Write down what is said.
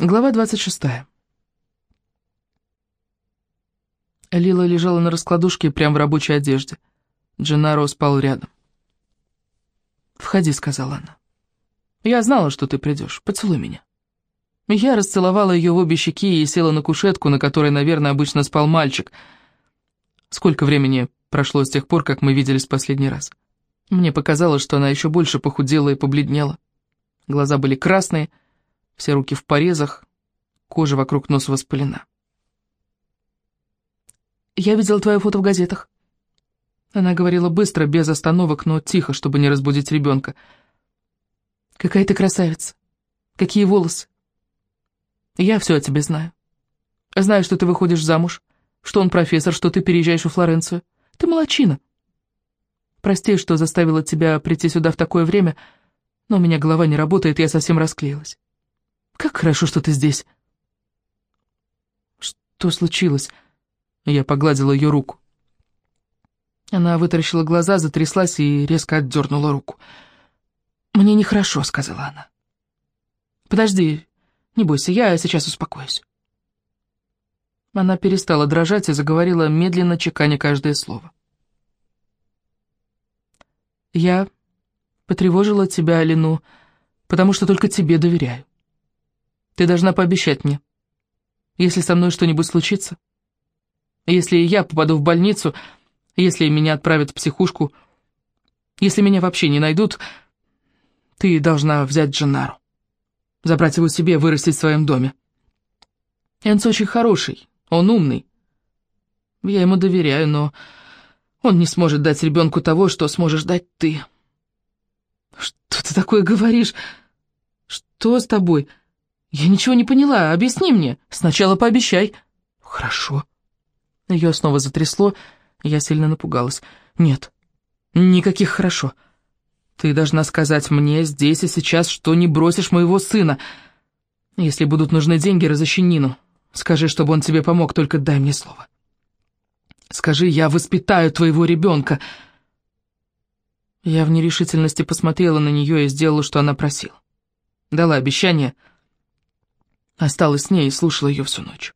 Глава 26. Лила лежала на раскладушке прямо в рабочей одежде. Дженаро спал рядом. «Входи», — сказала она. «Я знала, что ты придешь. Поцелуй меня». Я расцеловала ее в обе щеки и села на кушетку, на которой, наверное, обычно спал мальчик. Сколько времени прошло с тех пор, как мы виделись в последний раз? Мне показалось, что она еще больше похудела и побледнела. Глаза были красные, — все руки в порезах, кожа вокруг носа воспалена. «Я видела твое фото в газетах». Она говорила быстро, без остановок, но тихо, чтобы не разбудить ребенка. «Какая ты красавица! Какие волосы! Я все о тебе знаю. Знаю, что ты выходишь замуж, что он профессор, что ты переезжаешь в Флоренцию. Ты молочина. Прости, что заставила тебя прийти сюда в такое время, но у меня голова не работает, я совсем расклеилась. Как хорошо, что ты здесь. Что случилось? Я погладила ее руку. Она вытаращила глаза, затряслась и резко отдернула руку. «Мне нехорошо», — сказала она. «Подожди, не бойся, я сейчас успокоюсь». Она перестала дрожать и заговорила, медленно чеканя каждое слово. «Я потревожила тебя, Алину, потому что только тебе доверяю. Ты должна пообещать мне, если со мной что-нибудь случится, если я попаду в больницу, если меня отправят в психушку, если меня вообще не найдут, ты должна взять Дженнару, забрать его себе, вырастить в своем доме. Энц очень хороший, он умный. Я ему доверяю, но он не сможет дать ребенку того, что сможешь дать ты. Что ты такое говоришь? Что с тобой? «Я ничего не поняла, объясни мне. Сначала пообещай». «Хорошо». Ее снова затрясло, я сильно напугалась. «Нет, никаких «хорошо». Ты должна сказать мне здесь и сейчас, что не бросишь моего сына. Если будут нужны деньги, разыщи Нину. Скажи, чтобы он тебе помог, только дай мне слово. Скажи, я воспитаю твоего ребенка». Я в нерешительности посмотрела на нее и сделала, что она просила. Дала обещание — Осталась с ней и слушала ее всю ночь.